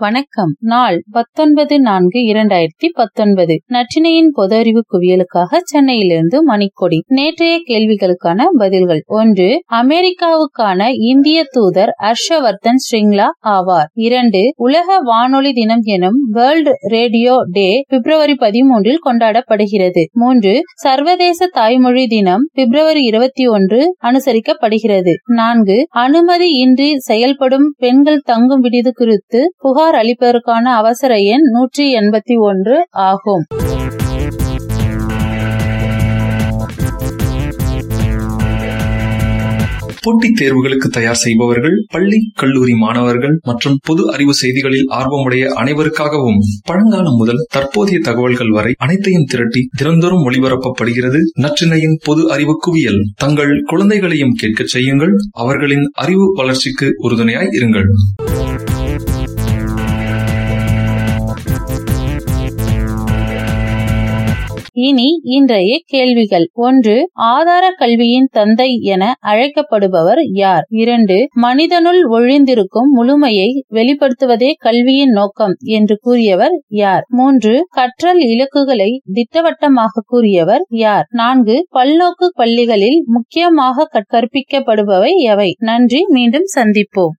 வணக்கம். நாள் பத்தொன்பது நான்கு இரண்டாயிரத்தி பத்தொன்பது. நற்றினையின் பொது அறிவு குவியலுக்காக சென்னையிலிருந்து மணிக்கொடி. நேற்றைய கேள்விகளுக்கான பதில்கள். ஒன்று அமெரிக்காவுக்கான இந்திய தூதர் ஹர்ஷவர்தன் ஸ்ரிங்லா ஆவார். இரண்டு உலக வானொலி தினம் எனும் வேர்ல்ட் ரேடியோ டே பிப்ரவரி பதிமூன்றில் கொண்டாடப்படுகிறது. மூன்று சர்வதேச தாய்மொழி தினம் பிப்ரவரி இருபத்தி ஒன்று அனுசரிக்கப்படுகிறது. நான்கு அனுமதி இன்றி செயல்படும் பெண்கள் தங்கும் விடுதி குறித்து புகார் அளிப்பதற்கான அவசர எண் நூற்றி எண்பத்தி ஒன்று ஆகும். போட்டித் தேர்வுகளுக்கு தயார் செய்பவர்கள் பள்ளி கல்லூரி மாணவர்கள் மற்றும் பொது அறிவு செய்திகளில் ஆர்வமுடைய அனைவருக்காகவும் பழங்காலம் முதல் தற்போதைய தகவல்கள் வரை அனைத்தையும் திரட்டி தினந்தோறும் ஒளிபரப்பப்படுகிறது நற்றினையின் பொது அறிவு குவியல். தங்கள் குழந்தைகளையும் கேட்கச் செய்யுங்கள். அவர்களின் அறிவு வளர்ச்சிக்கு உறுதுணையாய் இருங்கள். இனி இன்றைய கேள்விகள். ஒன்று ஆதார கல்வியின் தந்தை என அழைக்கப்படுபவர் யார்? இரண்டு மனிதனுள் ஒழிந்திருக்கும் முழுமையை வெளிப்படுத்துவதே கல்வியின் நோக்கம் என்று கூறியவர் யார்? மூன்று கற்றல் இலக்குகளை திட்டவட்டமாக கூறியவர் யார்? நான்கு பல்நோக்கு பள்ளிகளில் முக்கியமாக கற்பிக்கப்படுபவை எவை? நன்றி மீண்டும் சந்திப்போம்.